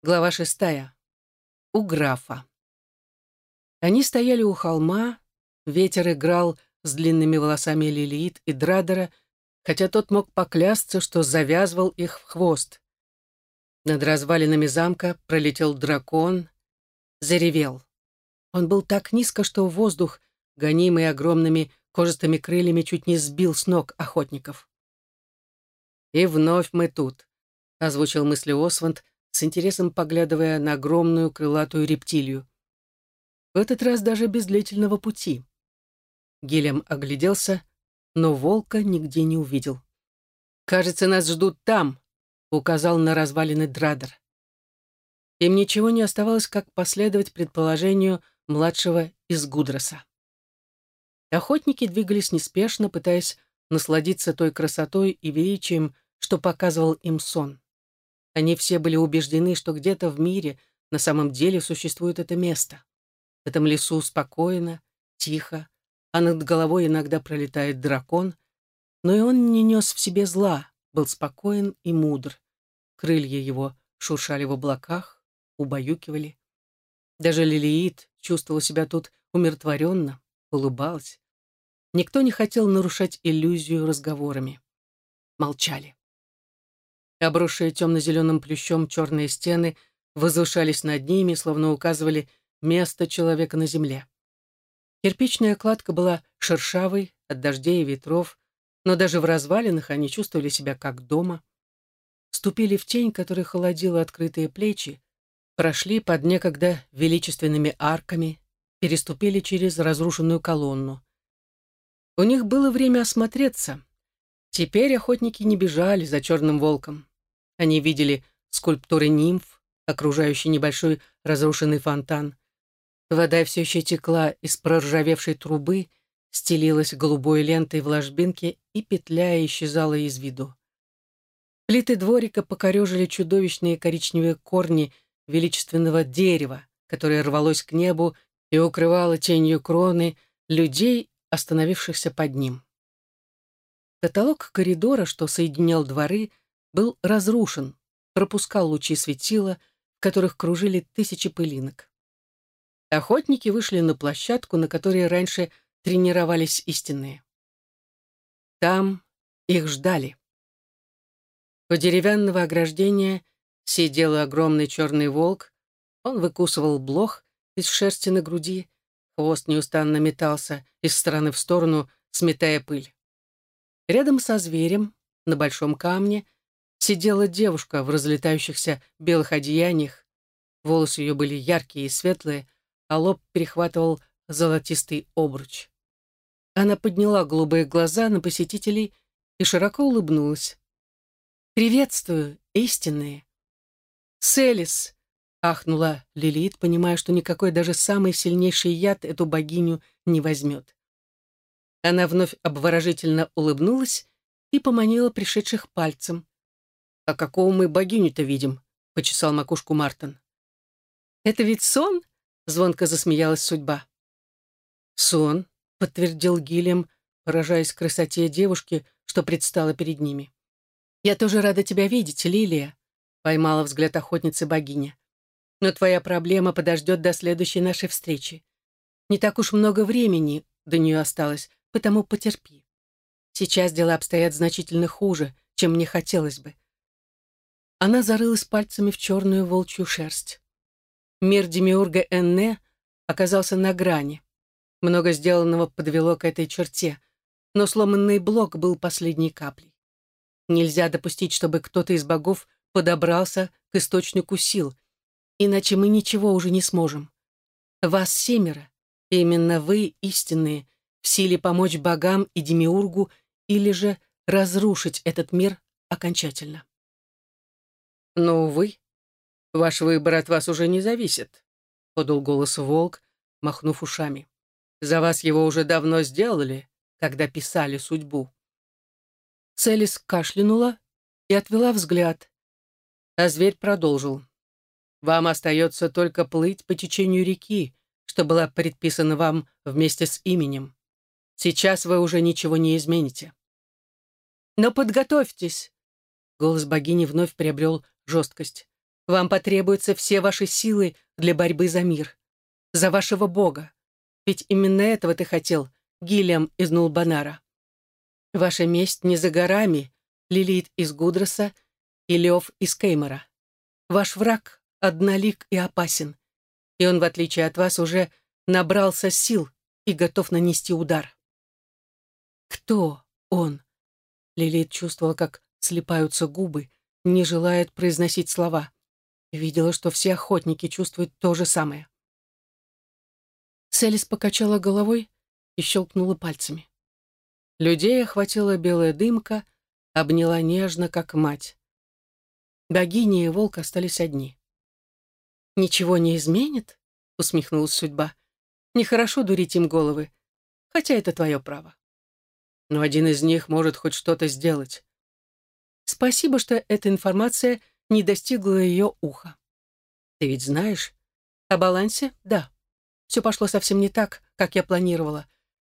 Глава шестая. У графа. Они стояли у холма, ветер играл с длинными волосами Лилит и Драдера, хотя тот мог поклясться, что завязывал их в хвост. Над развалинами замка пролетел дракон, заревел. Он был так низко, что воздух, гонимый огромными кожистыми крыльями, чуть не сбил с ног охотников. «И вновь мы тут», — озвучил мысли Осванд, с интересом поглядывая на огромную крылатую рептилию. В этот раз даже без длительного пути. Гелем огляделся, но волка нигде не увидел. «Кажется, нас ждут там», — указал на развалины Драдер. Им ничего не оставалось, как последовать предположению младшего из Гудроса. Охотники двигались неспешно, пытаясь насладиться той красотой и величием, что показывал им сон. Они все были убеждены, что где-то в мире на самом деле существует это место. В этом лесу спокойно, тихо, а над головой иногда пролетает дракон, но и он не нес в себе зла, был спокоен и мудр. Крылья его шуршали в облаках, убаюкивали. Даже Лилиит чувствовала себя тут умиротворенно, улыбалась. Никто не хотел нарушать иллюзию разговорами. Молчали. Обросшие темно-зеленым плющом черные стены возвышались над ними, словно указывали место человека на земле. Кирпичная кладка была шершавой от дождей и ветров, но даже в развалинах они чувствовали себя как дома. Ступили в тень, которая холодила открытые плечи, прошли под некогда величественными арками, переступили через разрушенную колонну. У них было время осмотреться. Теперь охотники не бежали за черным волком. Они видели скульптуры нимф, окружающий небольшой разрушенный фонтан. Вода все еще текла из проржавевшей трубы, стелилась голубой лентой в ложбинке и, петляя, исчезала из виду. Плиты дворика покорежили чудовищные коричневые корни величественного дерева, которое рвалось к небу и укрывало тенью кроны людей, остановившихся под ним. Потолок коридора, что соединял дворы, был разрушен, пропускал лучи светила, в которых кружили тысячи пылинок. Охотники вышли на площадку, на которой раньше тренировались истинные. Там их ждали. У деревянного ограждения сидел огромный черный волк, он выкусывал блох из шерсти на груди, хвост неустанно метался из стороны в сторону, сметая пыль. Рядом со зверем, на большом камне, сидела девушка в разлетающихся белых одеяниях. Волосы ее были яркие и светлые, а лоб перехватывал золотистый обруч. Она подняла голубые глаза на посетителей и широко улыбнулась. «Приветствую, истинные!» «Селис!» — ахнула Лилит, понимая, что никакой даже самый сильнейший яд эту богиню не возьмет. Она вновь обворожительно улыбнулась и поманила пришедших пальцем. «А какого мы богиню-то видим?» — почесал макушку Мартин. «Это ведь сон?» — звонко засмеялась судьба. «Сон», — подтвердил Гильям, поражаясь красоте девушки, что предстала перед ними. «Я тоже рада тебя видеть, Лилия», — поймала взгляд охотницы богиня. «Но твоя проблема подождет до следующей нашей встречи. Не так уж много времени до нее осталось, потому потерпи. Сейчас дела обстоят значительно хуже, чем мне хотелось бы. Она зарылась пальцами в черную волчью шерсть. Мир Демиурга Энне оказался на грани. Много сделанного подвело к этой черте, но сломанный блок был последней каплей. Нельзя допустить, чтобы кто-то из богов подобрался к источнику сил, иначе мы ничего уже не сможем. Вас семеро, и именно вы, истинные, в силе помочь богам и Демиургу или же разрушить этот мир окончательно. «Но, увы, ваш выбор от вас уже не зависит», — подал голос волк, махнув ушами. «За вас его уже давно сделали, когда писали судьбу». Целис кашлянула и отвела взгляд, а зверь продолжил. «Вам остается только плыть по течению реки, что была предписана вам вместе с именем. Сейчас вы уже ничего не измените». «Но подготовьтесь!» Голос богини вновь приобрел жесткость. Вам потребуются все ваши силы для борьбы за мир. За вашего бога. Ведь именно этого ты хотел, Гильям из Нулбанара. Ваша месть не за горами, Лилит из Гудроса и Лев из Кеймора. Ваш враг однолик и опасен, и он, в отличие от вас, уже набрался сил и готов нанести удар. Кто он? Лилит чувствовала, как слипаются губы, не желает произносить слова. Видела, что все охотники чувствуют то же самое. Селис покачала головой и щелкнула пальцами. Людей охватила белая дымка, обняла нежно, как мать. Богиня и волк остались одни. «Ничего не изменит?» — усмехнулась судьба. «Нехорошо дурить им головы, хотя это твое право. Но один из них может хоть что-то сделать. Спасибо, что эта информация не достигла ее уха. Ты ведь знаешь? О балансе? Да. Все пошло совсем не так, как я планировала.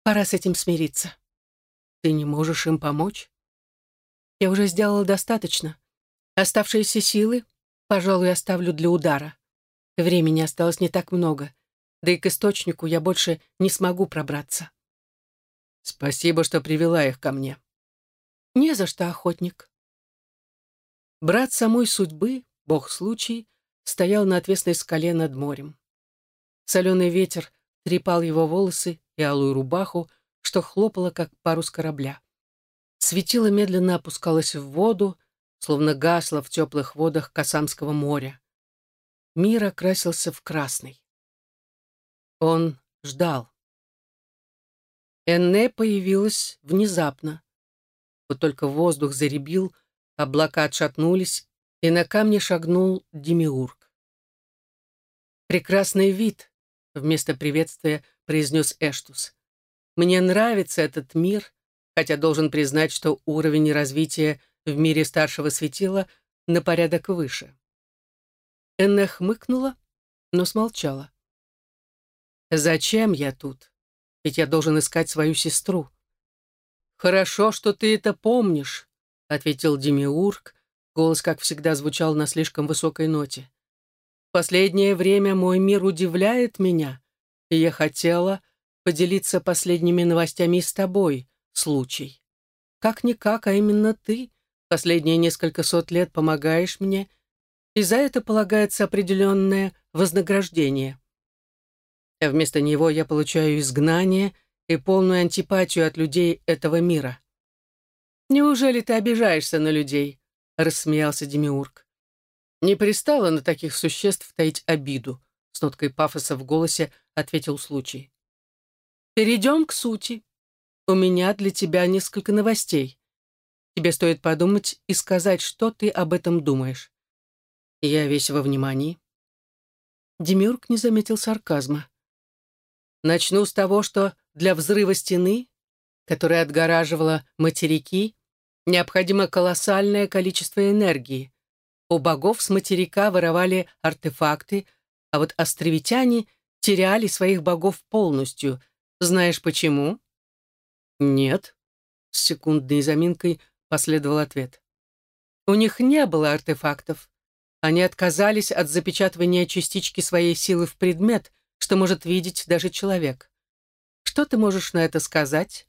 Пора с этим смириться. Ты не можешь им помочь? Я уже сделала достаточно. Оставшиеся силы, пожалуй, оставлю для удара. Времени осталось не так много, да и к источнику я больше не смогу пробраться. Спасибо, что привела их ко мне. Не за что, охотник. Брат самой судьбы, бог случай, стоял на отвесной скале над морем. Соленый ветер трепал его волосы и алую рубаху, что хлопало, как парус корабля. Светило медленно опускалось в воду, словно гасло в теплых водах Касамского моря. Мир окрасился в красный. Он ждал. Энне появилась внезапно. Вот только воздух заребил, облака отшатнулись, и на камне шагнул Демиург. «Прекрасный вид», — вместо приветствия произнес Эштус. Мне нравится этот мир, хотя должен признать, что уровень развития в мире старшего светила на порядок выше. Энне хмыкнула, но смолчала. «Зачем я тут? Ведь я должен искать свою сестру». «Хорошо, что ты это помнишь», — ответил Демиург. Голос, как всегда, звучал на слишком высокой ноте. «В последнее время мой мир удивляет меня, и я хотела, поделиться последними новостями с тобой, случай. Как-никак, а именно ты последние несколько сот лет помогаешь мне, и за это полагается определенное вознаграждение. А вместо него я получаю изгнание и полную антипатию от людей этого мира. «Неужели ты обижаешься на людей?» — рассмеялся Демиург. «Не пристало на таких существ таить обиду», — с ноткой пафоса в голосе ответил случай. Перейдем к сути. У меня для тебя несколько новостей. Тебе стоит подумать и сказать, что ты об этом думаешь. Я весь во внимании. Демиург не заметил сарказма. Начну с того, что для взрыва стены, которая отгораживала материки, необходимо колоссальное количество энергии. У богов с материка воровали артефакты, а вот островитяне теряли своих богов полностью, знаешь почему? Нет. С секундной заминкой последовал ответ. У них не было артефактов. Они отказались от запечатывания частички своей силы в предмет, что может видеть даже человек. Что ты можешь на это сказать?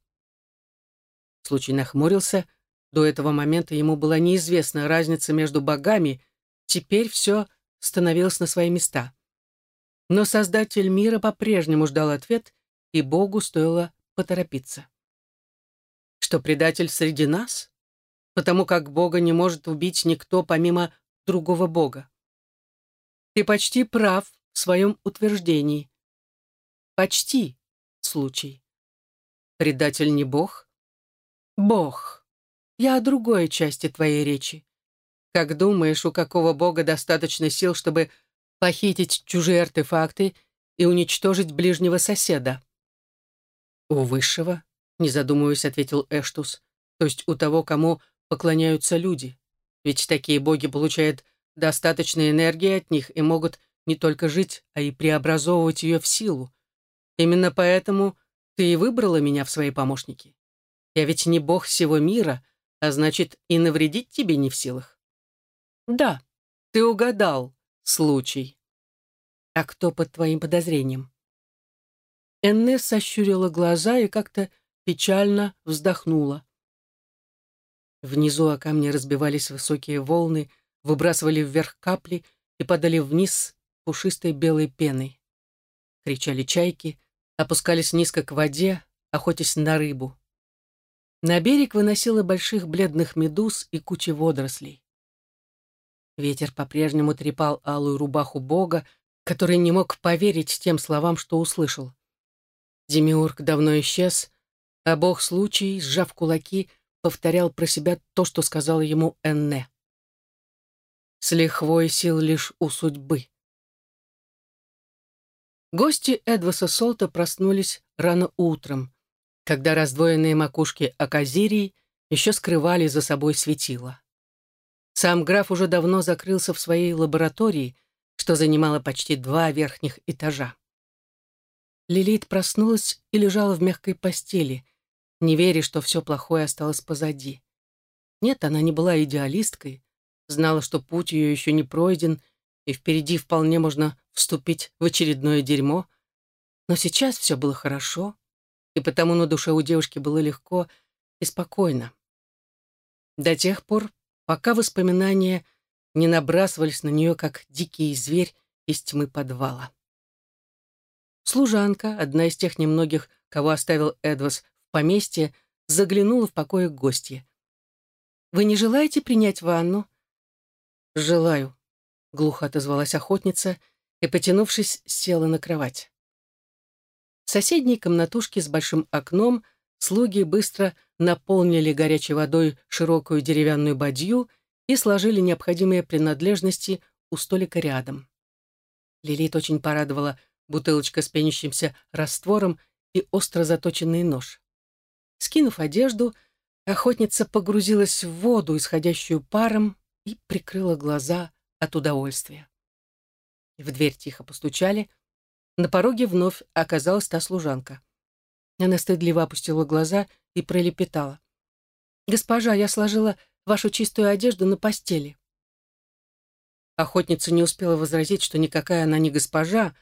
Случай нахмурился. До этого момента ему была неизвестна разница между богами. Теперь все становилось на свои места. Но Создатель мира по-прежнему ждал ответ и Богу стоило поторопиться. Что предатель среди нас? Потому как Бога не может убить никто помимо другого Бога. Ты почти прав в своем утверждении. Почти случай. Предатель не Бог? Бог. Я о другой части твоей речи. Как думаешь, у какого Бога достаточно сил, чтобы похитить чужие артефакты и уничтожить ближнего соседа? «У высшего?» — не задумываясь, ответил Эштус. «То есть у того, кому поклоняются люди. Ведь такие боги получают достаточно энергии от них и могут не только жить, а и преобразовывать ее в силу. Именно поэтому ты и выбрала меня в свои помощники. Я ведь не бог всего мира, а значит, и навредить тебе не в силах». «Да», Ты угадал случай. А кто под твоим подозрением? Энне сощурила глаза и как-то печально вздохнула. Внизу о камни разбивались высокие волны, выбрасывали вверх капли и падали вниз пушистой белой пеной. Кричали чайки, опускались низко к воде, охотясь на рыбу. На берег выносило больших бледных медуз и кучи водорослей. Ветер по-прежнему трепал алую рубаху бога, который не мог поверить тем словам, что услышал. Демиург давно исчез, а бог случай, сжав кулаки, повторял про себя то, что сказала ему Энне. «С лихвой сил лишь у судьбы». Гости Эдваса Солта проснулись рано утром, когда раздвоенные макушки Аказирии еще скрывали за собой светило. Сам граф уже давно закрылся в своей лаборатории, что занимало почти два верхних этажа. Лилит проснулась и лежала в мягкой постели, не веря, что все плохое осталось позади. Нет, она не была идеалисткой, знала, что путь ее еще не пройден, и впереди вполне можно вступить в очередное дерьмо. Но сейчас все было хорошо, и потому на душе у девушки было легко и спокойно. До тех пор, пока воспоминания не набрасывались на нее, как дикий зверь из тьмы подвала. Служанка, одна из тех немногих, кого оставил Эдвас в поместье, заглянула в покое к гостье. «Вы не желаете принять ванну?» «Желаю», — глухо отозвалась охотница и, потянувшись, села на кровать. В соседней комнатушке с большим окном слуги быстро наполнили горячей водой широкую деревянную бадью и сложили необходимые принадлежности у столика рядом. Лилит очень порадовала бутылочка с пенящимся раствором и остро заточенный нож. Скинув одежду, охотница погрузилась в воду, исходящую паром, и прикрыла глаза от удовольствия. В дверь тихо постучали. На пороге вновь оказалась та служанка. Она стыдливо опустила глаза и пролепетала. «Госпожа, я сложила вашу чистую одежду на постели». Охотница не успела возразить, что никакая она не госпожа,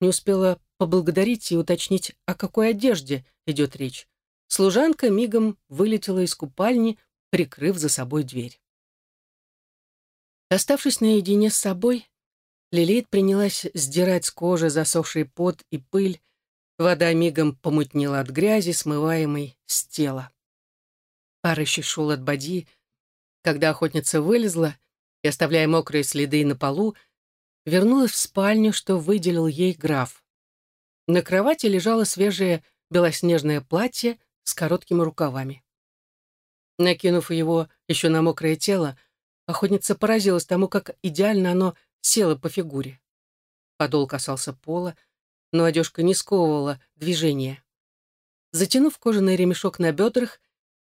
не успела поблагодарить и уточнить, о какой одежде идет речь. Служанка мигом вылетела из купальни, прикрыв за собой дверь. Оставшись наедине с собой, Лилит принялась сдирать с кожи засохший пот и пыль, вода мигом помутнела от грязи, смываемой с тела. Пар еще шел от боди, когда охотница вылезла и, оставляя мокрые следы на полу, вернулась в спальню, что выделил ей граф. На кровати лежало свежее белоснежное платье с короткими рукавами. Накинув его еще на мокрое тело, охотница поразилась тому, как идеально оно село по фигуре. Подол касался пола, но одежка не сковывала движения. Затянув кожаный ремешок на бедрах,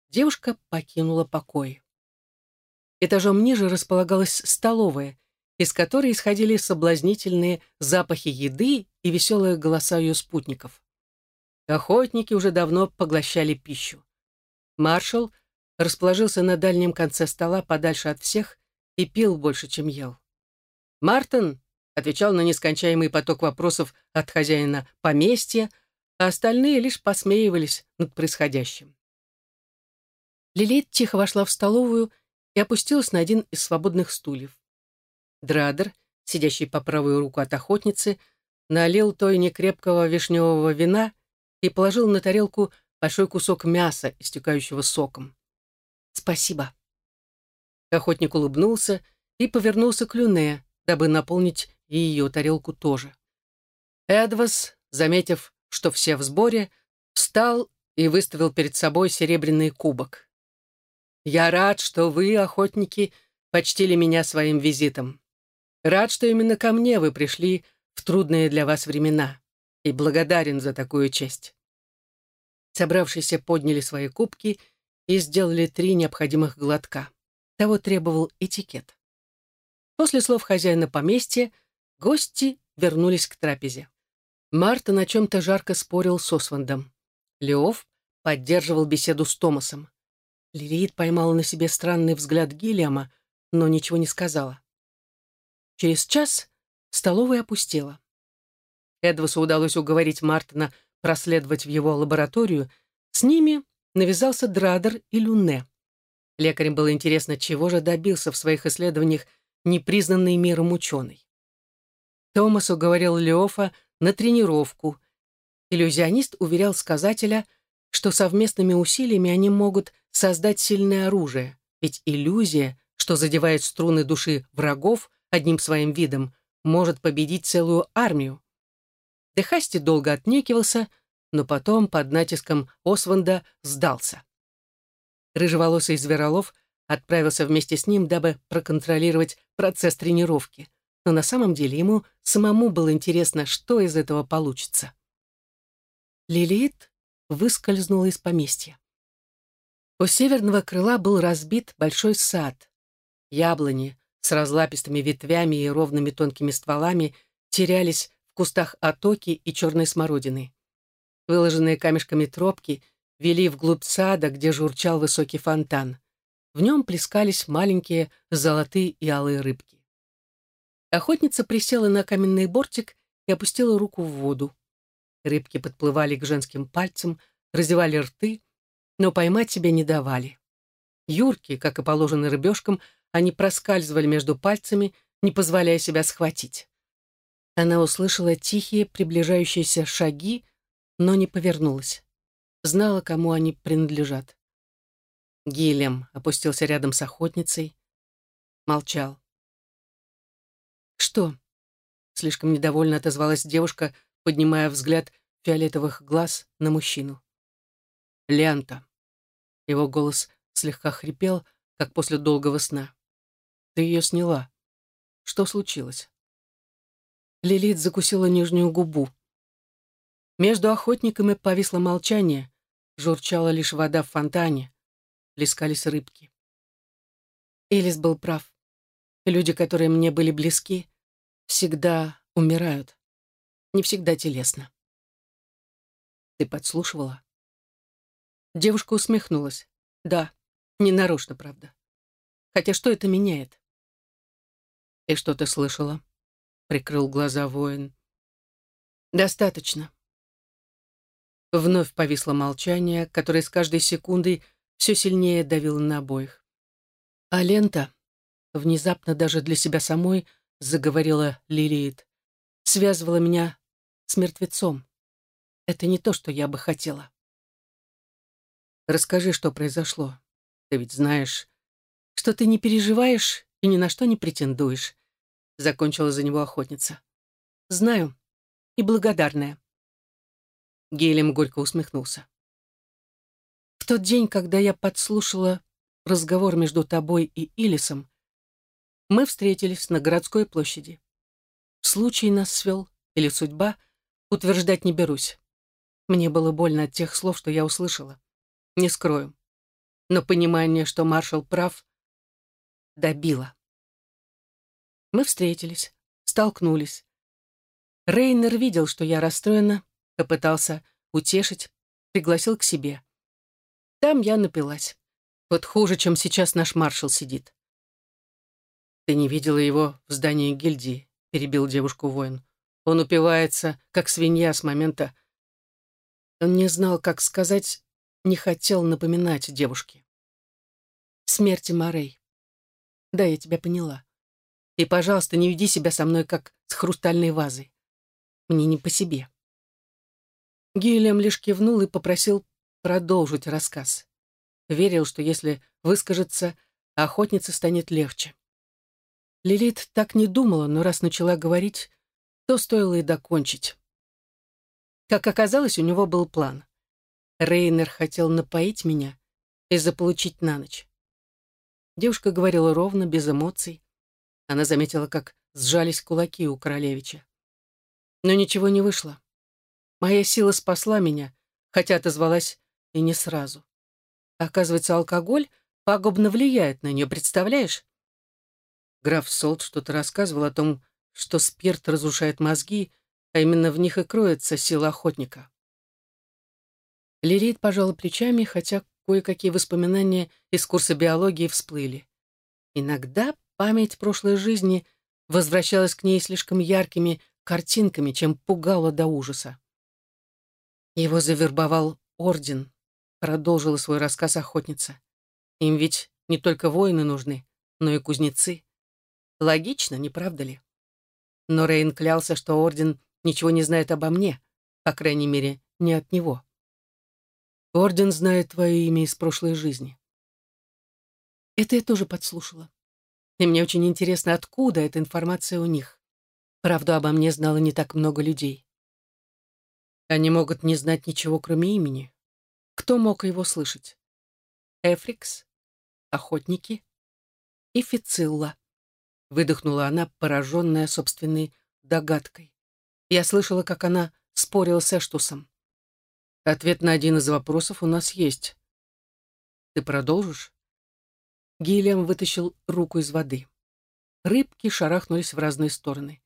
девушка покинула покой. Этажом ниже располагалась столовая, из которой исходили соблазнительные запахи еды и веселые голоса ее спутников. Охотники уже давно поглощали пищу. Маршал расположился на дальнем конце стола подальше от всех и пил больше, чем ел. Мартин отвечал на нескончаемый поток вопросов от хозяина поместья, а остальные лишь посмеивались над происходящим. Лилит тихо вошла в столовую и опустилась на один из свободных стульев. Драдер, сидящий по правую руку от охотницы, налил той некрепкого вишневого вина и положил на тарелку большой кусок мяса, истекающего соком. «Спасибо». Охотник улыбнулся и повернулся к Люне, дабы наполнить и ее тарелку тоже. Эдвас, заметив, что все в сборе, встал и выставил перед собой серебряный кубок. «Я рад, что вы, охотники, почтили меня своим визитом. Рад, что именно ко мне вы пришли в трудные для вас времена, и благодарен за такую честь». Собравшиеся подняли свои кубки и сделали три необходимых глотка. Того требовал этикет. После слов хозяина поместья гости вернулись к трапезе. Марта на чем-то жарко спорил с Освандом. Леов поддерживал беседу с Томасом. Лилит поймала на себе странный взгляд Гиллиама, но ничего не сказала. Через час столовая опустела. Эдвасу удалось уговорить Мартина проследовать в его лабораторию. С ними навязался Драдер и Люне. Лекарям было интересно, чего же добился в своих исследованиях непризнанный миром ученый. Томас уговорил Леофа на тренировку. Иллюзионист уверял сказателя, что совместными усилиями они могут создать сильное оружие, ведь иллюзия, что задевает струны души врагов одним своим видом, может победить целую армию. Дехасти долго отнекивался, но потом под натиском Осванда сдался. Рыжеволосый Зверолов отправился вместе с ним, дабы проконтролировать процесс тренировки. Но на самом деле ему самому было интересно, что из этого получится. Лилит выскользнула из поместья. У северного крыла был разбит большой сад. Яблони с разлапистыми ветвями и ровными тонкими стволами терялись в кустах отоки и черной смородины. Выложенные камешками тропки вели вглубь сада, где журчал высокий фонтан. В нем плескались маленькие золотые и алые рыбки. Охотница присела на каменный бортик и опустила руку в воду. Рыбки подплывали к женским пальцам, разевали рты, но поймать себя не давали. Юрки, как и положено рыбешкам, они проскальзывали между пальцами, не позволяя себя схватить. Она услышала тихие приближающиеся шаги, но не повернулась знала, кому они принадлежат. Гилем опустился рядом с охотницей, молчал. «Что?» — слишком недовольно отозвалась девушка, поднимая взгляд фиолетовых глаз на мужчину. «Лента». Его голос слегка хрипел, как после долгого сна. «Ты ее сняла. Что случилось?» Лилит закусила нижнюю губу. Между охотниками повисло молчание, журчала лишь вода в фонтане, плескались рыбки. Элис был прав. Люди, которые мне были близки, всегда умирают. Не всегда телесно. Ты подслушивала? Девушка усмехнулась. Да, не нарочно, правда. Хотя что это меняет? И что ты слышала? Прикрыл глаза воин. Достаточно. Вновь повисло молчание, которое с каждой секундой все сильнее давило на обоих. А лента, внезапно даже для себя самой, заговорила Лилиет, связывала меня с мертвецом. Это не то, что я бы хотела. Расскажи, что произошло. Ты ведь знаешь, что ты не переживаешь и ни на что не претендуешь, закончила за него охотница. Знаю и благодарная. Гелем горько усмехнулся. Тот день, когда я подслушала разговор между тобой и Илисом, мы встретились на городской площади. Случай нас свел, или судьба, утверждать не берусь. Мне было больно от тех слов, что я услышала. Не скрою. Но понимание, что маршал прав, добило. Мы встретились, столкнулись. Рейнер видел, что я расстроена, Попытался утешить, пригласил к себе. Там я напилась. Вот хуже, чем сейчас наш маршал сидит. «Ты не видела его в здании гильдии», — перебил девушку воин. «Он упивается, как свинья с момента...» Он не знал, как сказать, не хотел напоминать девушке. «Смерти Морей. Да, я тебя поняла. И, пожалуйста, не веди себя со мной, как с хрустальной вазой. Мне не по себе». Гильям лишь кивнул и попросил продолжить рассказ. Верил, что если выскажется, охотнице станет легче. Лилит так не думала, но раз начала говорить, то стоило и докончить. Как оказалось, у него был план. Рейнер хотел напоить меня и заполучить на ночь. Девушка говорила ровно, без эмоций. Она заметила, как сжались кулаки у королевича. Но ничего не вышло. Моя сила спасла меня, хотя отозвалась и не сразу. Оказывается, алкоголь пагубно влияет на нее, представляешь? Граф Солт что-то рассказывал о том, что спирт разрушает мозги, а именно в них и кроется сила охотника. Лирит пожала плечами, хотя кое-какие воспоминания из курса биологии всплыли. Иногда память прошлой жизни возвращалась к ней слишком яркими картинками, чем пугала до ужаса. Его завербовал орден, продолжила свой рассказ охотница. Им ведь не только воины нужны, но и кузнецы. Логично, не правда ли? Но Рейн клялся, что орден ничего не знает обо мне, по крайней мере, не от него. Орден знает твое имя из прошлой жизни. Это я тоже подслушала. И мне очень интересно, откуда эта информация у них. Правду обо мне знало не так много людей. Они могут не знать ничего, кроме имени. Кто мог его слышать? Эфрикс? Охотники? И Фицилла. Выдохнула она, пораженная собственной догадкой. Я слышала, как она спорила с Эштусом. Ответ на один из вопросов у нас есть. Ты продолжишь? Гильям вытащил руку из воды. Рыбки шарахнулись в разные стороны.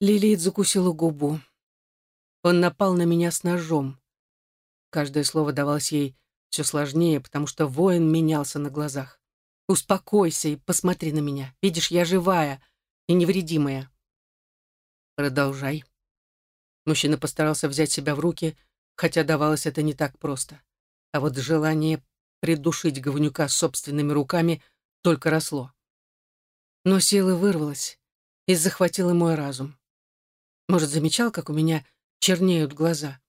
Лилит закусила губу. Он напал на меня с ножом. Каждое слово давалось ей все сложнее, потому что воин менялся на глазах. «Успокойся и посмотри на меня. Видишь, я живая и невредимая». «Продолжай». Мужчина постарался взять себя в руки, хотя давалось это не так просто. А вот желание придушить говнюка собственными руками только росло. Но сила вырвалась и захватила мой разум. Может, замечал, как у меня чернеют глаза?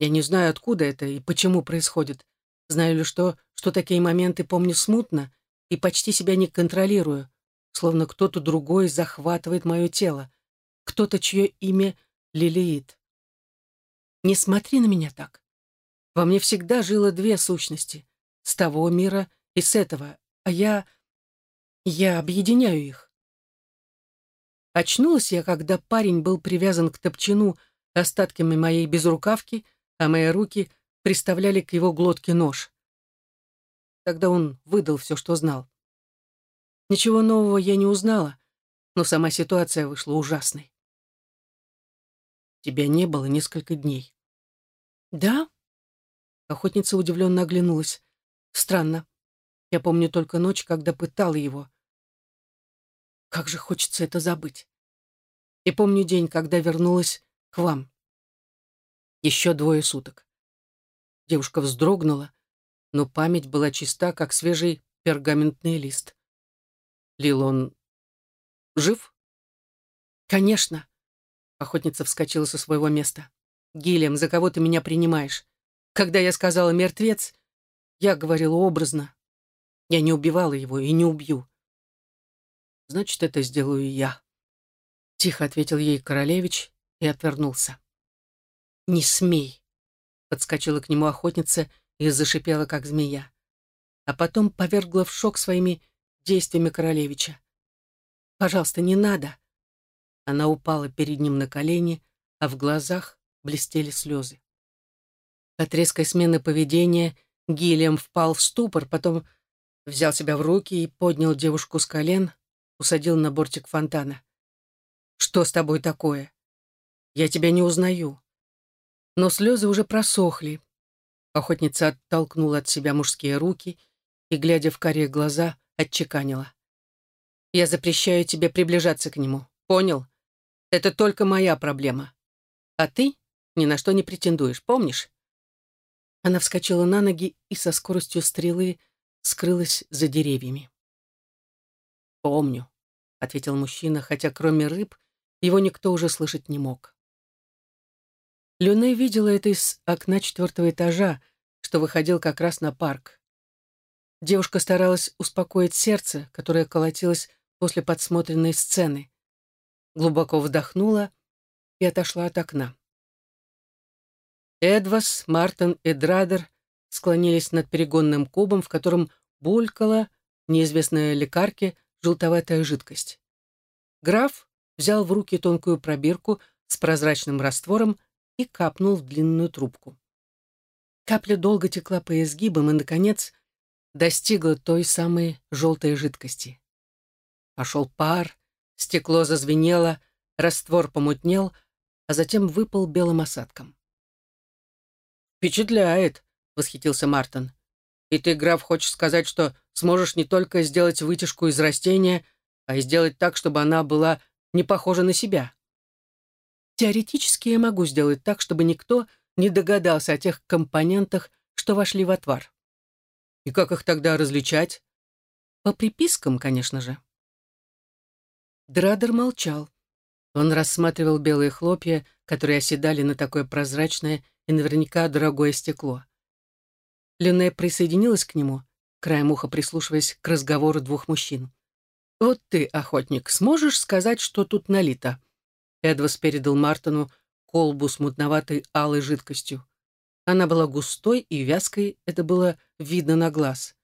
Я не знаю, откуда это и почему происходит. Знаю лишь то, что такие моменты помню смутно и почти себя не контролирую, словно кто-то другой захватывает мое тело, кто-то, чье имя Лилиит. Не смотри на меня так. Во мне всегда жило две сущности с того мира и с этого, а я... я объединяю их. Очнулась я, когда парень был привязан к топчину остатками моей безрукавки, а мои руки приставляли к его глотке нож. Тогда он выдал все, что знал. Ничего нового я не узнала, но сама ситуация вышла ужасной. Тебя не было несколько дней. Да? Охотница удивленно оглянулась. Странно. Я помню только ночь, когда пытала его. Как же хочется это забыть. И помню день, когда вернулась к вам. Еще двое суток. Девушка вздрогнула, но память была чиста, как свежий пергаментный лист. Лил он жив? Конечно. Охотница вскочила со своего места. Гильям, за кого ты меня принимаешь? Когда я сказала «мертвец», я говорила образно. Я не убивала его и не убью. Значит, это сделаю я. Тихо ответил ей королевич и отвернулся. «Не смей!» Подскочила к нему охотница и зашипела, как змея. А потом повергла в шок своими действиями королевича. «Пожалуйста, не надо!» Она упала перед ним на колени, а в глазах блестели слезы. От резкой смены поведения — Гильям впал в ступор, потом взял себя в руки и поднял девушку с колен, усадил на бортик фонтана. «Что с тобой такое? Я тебя не узнаю». Но слезы уже просохли. Охотница оттолкнула от себя мужские руки и, глядя в карие глаза, отчеканила. «Я запрещаю тебе приближаться к нему. Понял? Это только моя проблема. А ты ни на что не претендуешь, помнишь? Она вскочила на ноги и со скоростью стрелы скрылась за деревьями. «Помню», — ответил мужчина, хотя кроме рыб его никто уже слышать не мог. Люне видела это из окна четвертого этажа, что выходил как раз на парк. Девушка старалась успокоить сердце, которое колотилось после подсмотренной сцены. Глубоко вдохнула и отошла от окна. Эдвас, Мартин и Драдер склонились над перегонным кубом, в котором булькала неизвестная лекарке желтоватая жидкость. Граф взял в руки тонкую пробирку с прозрачным раствором и капнул в длинную трубку. Капля долго текла по изгибам и, наконец, достигла той самой желтой жидкости. Пошел пар, стекло зазвенело, раствор помутнел, а затем выпал белым осадком. «Впечатляет», — восхитился Мартин. «И ты, граф, хочешь сказать, что сможешь не только сделать вытяжку из растения, а и сделать так, чтобы она была не похожа на себя. Теоретически я могу сделать так, чтобы никто не догадался о тех компонентах, что вошли в отвар. И как их тогда различать? По припискам, конечно же. Драдер молчал. Он рассматривал белые хлопья, которые оседали на такое прозрачное и наверняка дорогое стекло. Люне присоединилась к нему, краем уха прислушиваясь к разговору двух мужчин. «Вот ты, охотник, сможешь сказать, что тут налито?» Эдвас передал Мартину колбу с мутноватой алой жидкостью. Она была густой и вязкой, это было видно на глаз.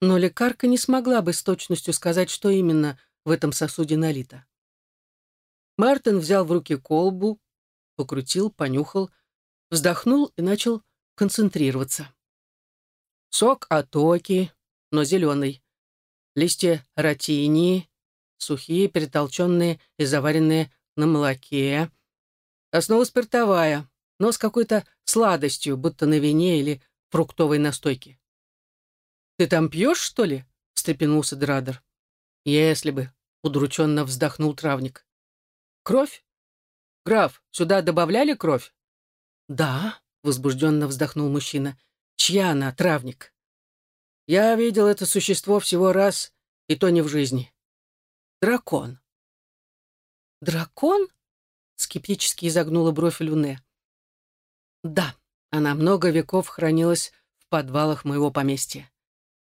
Но лекарка не смогла бы с точностью сказать, что именно в этом сосуде налито. Мартин взял в руки колбу, покрутил, понюхал, вздохнул и начал концентрироваться. Сок атоки, но зеленый. Листья ротинии, сухие, перетолченные и заваренные на молоке. Основа спиртовая, но с какой-то сладостью, будто на вине или фруктовой настойке. «Ты там пьешь, что ли?» — встрепенулся Драдер. «Если бы», — удрученно вздохнул травник. «Кровь? Граф, сюда добавляли кровь?» «Да», — возбужденно вздохнул мужчина. «Чья она, травник?» «Я видел это существо всего раз, и то не в жизни. Дракон». «Дракон?» — скептически изогнула бровь Люне. «Да, она много веков хранилась в подвалах моего поместья.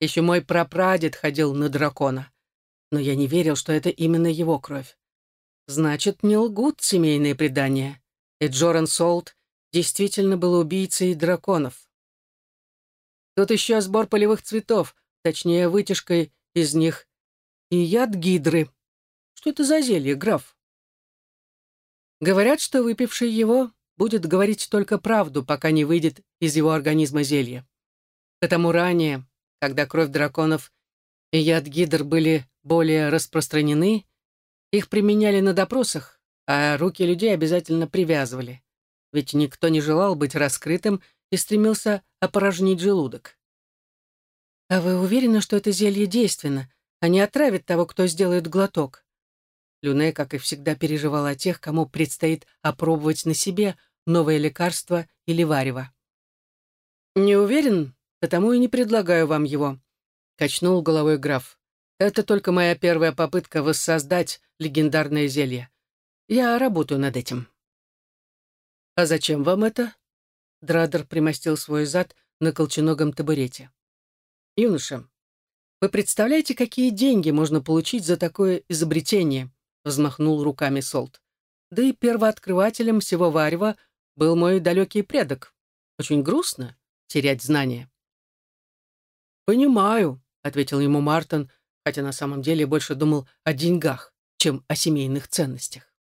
Еще мой прапрадед ходил на дракона но я не верил, что это именно его кровь. Значит, не лгут семейные предания, и Джоран Солт действительно был убийцей драконов. Тут еще сбор полевых цветов, точнее, вытяжкой из них, и яд гидры. Что это за зелье, граф? Говорят, что выпивший его будет говорить только правду, пока не выйдет из его организма зелье. Потому ранее, когда кровь драконов и яд гидр были более распространены, их применяли на допросах, а руки людей обязательно привязывали. Ведь никто не желал быть раскрытым и стремился опорожнить желудок. «А вы уверены, что это зелье действенно, а не отравит того, кто сделает глоток?» Люне, как и всегда, переживала о тех, кому предстоит опробовать на себе новое лекарство или варево. «Не уверен, потому и не предлагаю вам его», — качнул головой граф. Это только моя первая попытка воссоздать легендарное зелье. Я работаю над этим. А зачем вам это? Драдер примостил свой зад на колченогом табурете. Юноша, вы представляете, какие деньги можно получить за такое изобретение? Взмахнул руками Солт. Да и первооткрывателем всего варева был мой далекий предок. Очень грустно терять знания. «Понимаю», — ответил ему Мартин, хотя на самом деле больше думал о деньгах, чем о семейных ценностях.